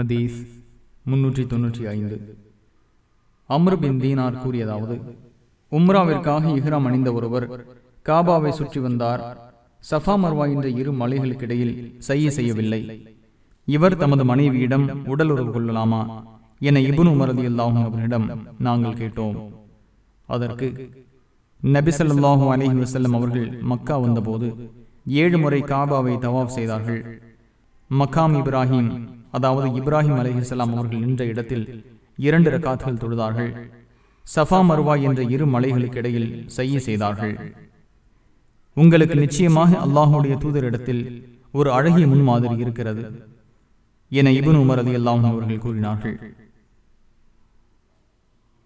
ஹதீஸ் முன்னூற்றி தொன்னூற்றி ஐந்து. அம்ருபின் தீனார் கூறியதாவது உம்ராவிற்காக இஹ்ராம் அணிந்த ஒருவர் காபாவை சுற்றி வந்தார். சஃபா மர்வா என்ற இரு மலைகளுக்கிடையில் செய்ய செய்யவில்லை. இவர் தமது மனைவியிடம் உடல் உறவு கொள்ளலாமா? என இபுன் உமரதி அல்லாஹும் அவரிடம் நாங்கள் கேட்டோம். அதற்கு நபி ஸல்லல்லாஹு அலைஹி அவர்கள் மக்கா வந்தபோது ஏழு முறை காபாவை தவாப் செய்தார்கள். மக்காம் இப்ராஹிம் அதாவது இப்ராஹிம் அலைஹிஸ்ஸலாம் அவர்கள் நின்ற இடத்தில் இரண்டு ரக்காத்துகள் தொழுதார்கள். சஃபா மருவா என்ற இரு மலைகளுக்கு இடையில் செய்ய செய்தார்கள். உங்களுக்கு நிச்சயமாக அல்லாஹுடைய தூதரிடத்தில் ஒரு அழகிய முன்மாதிரி இருக்கிறது என இபன் உமர் அலி அல்லாஹ் அவர்கள் கூறினார்கள்.